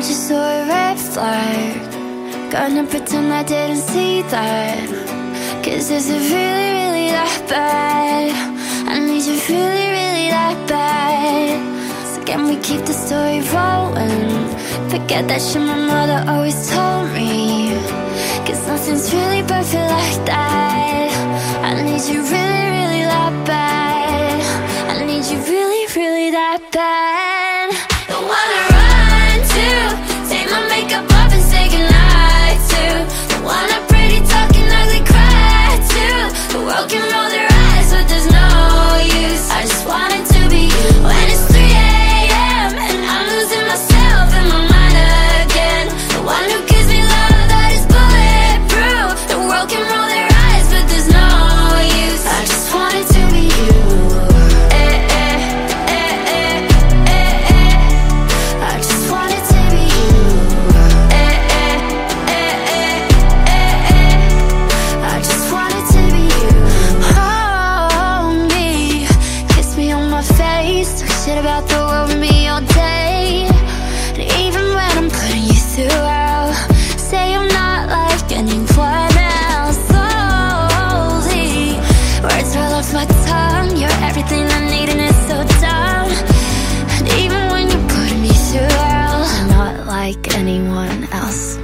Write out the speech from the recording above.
just saw a red flag. Gonna pretend I didn't see that. Cause is really, really that bad? I need you really, really that bad. So can we keep the story rolling? Forget that shit my mother always told me. Cause nothing's really perfect like that. I need you really, really that bad. I need you really, really that bad on face. Talk shit about the world with me all day. And even when I'm putting you through hell Say I'm not like anyone else. Oh, Slowly Words roll off my tongue. You're everything I need and it's so dumb And even when you're putting me through hell I'm not like anyone else